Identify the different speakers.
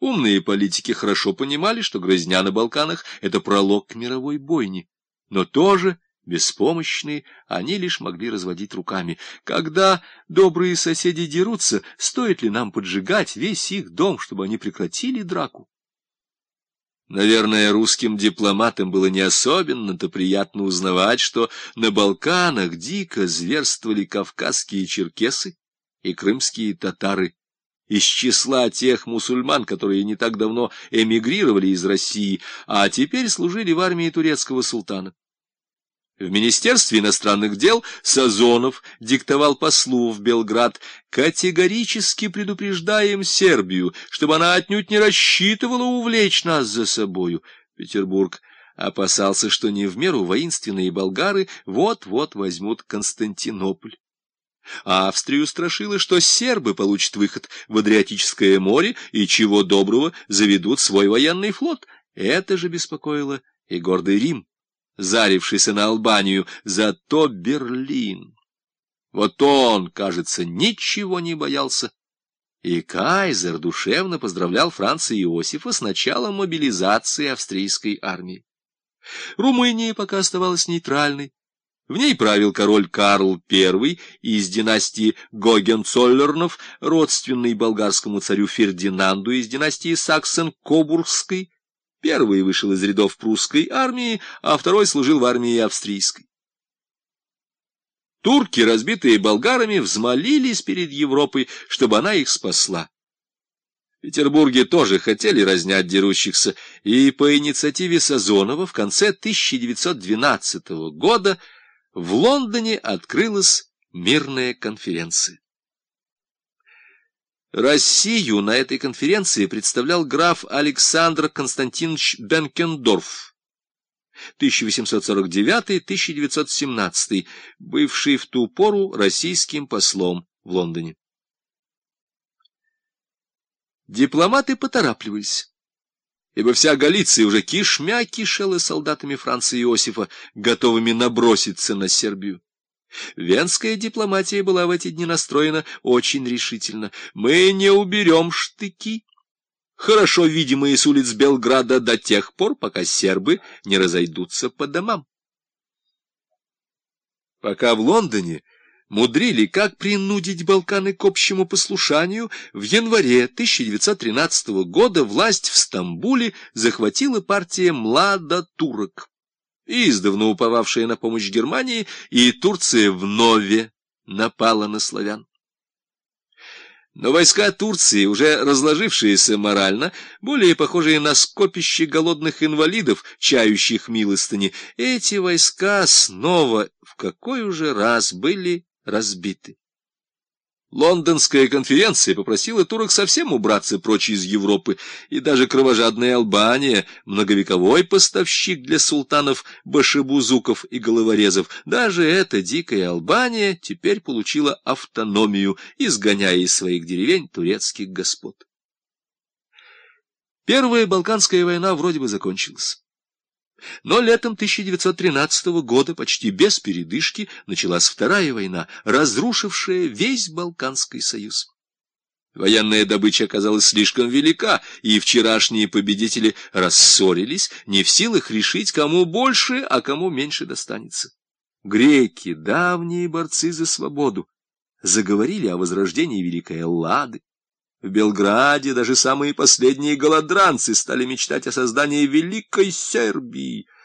Speaker 1: Умные политики хорошо понимали, что грызня на Балканах — это пролог к мировой бойне, но тоже беспомощные, они лишь могли разводить руками. Когда добрые соседи дерутся, стоит ли нам поджигать весь их дом, чтобы они прекратили драку? Наверное, русским дипломатам было не особенно-то приятно узнавать, что на Балканах дико зверствовали кавказские черкесы и крымские татары, из числа тех мусульман, которые не так давно эмигрировали из России, а теперь служили в армии турецкого султана. В Министерстве иностранных дел Сазонов диктовал послу в Белград, категорически предупреждаем Сербию, чтобы она отнюдь не рассчитывала увлечь нас за собою. Петербург опасался, что не в меру воинственные болгары вот-вот возьмут Константинополь. А Австрию страшило, что сербы получат выход в Адриатическое море и, чего доброго, заведут свой военный флот. Это же беспокоило и гордый Рим зарившийся на Албанию, зато Берлин. Вот он, кажется, ничего не боялся. И кайзер душевно поздравлял Франца Иосифа с началом мобилизации австрийской армии. Румыния пока оставалась нейтральной. В ней правил король Карл I из династии Гогенцоллернов, родственный болгарскому царю Фердинанду из династии Саксен-Кобургской, Первый вышел из рядов прусской армии, а второй служил в армии австрийской. Турки, разбитые болгарами, взмолились перед Европой, чтобы она их спасла. В Петербурге тоже хотели разнять дерущихся, и по инициативе Сазонова в конце 1912 года в Лондоне открылась мирная конференция. Россию на этой конференции представлял граф Александр Константинович Бенкендорф, 1849-1917, бывший в ту пору российским послом в Лондоне. Дипломаты поторапливались, ибо вся Галиция уже кишмя кишела солдатами Франца Иосифа, готовыми наброситься на Сербию. Венская дипломатия была в эти дни настроена очень решительно. Мы не уберем штыки, хорошо видимые с улиц Белграда до тех пор, пока сербы не разойдутся по домам. Пока в Лондоне мудрили, как принудить Балканы к общему послушанию, в январе 1913 года власть в Стамбуле захватила партия «Младотурок» издавна уповавшая на помощь Германии, и Турция вновь напала на славян. Но войска Турции, уже разложившиеся морально, более похожие на скопище голодных инвалидов, чающих милостыни, эти войска снова в какой уже раз были разбиты. Лондонская конференция попросила турок совсем убраться прочь из Европы, и даже кровожадная Албания, многовековой поставщик для султанов, башебузуков и головорезов, даже эта дикая Албания теперь получила автономию, изгоняя из своих деревень турецких господ. Первая Балканская война вроде бы закончилась. Но летом 1913 года почти без передышки началась Вторая война, разрушившая весь Балканский союз. Военная добыча оказалась слишком велика, и вчерашние победители рассорились, не в силах решить, кому больше, а кому меньше достанется. Греки, давние борцы за свободу, заговорили о возрождении Великой Эллады. В Белграде даже самые последние голодранцы стали мечтать о создании Великой Сербии —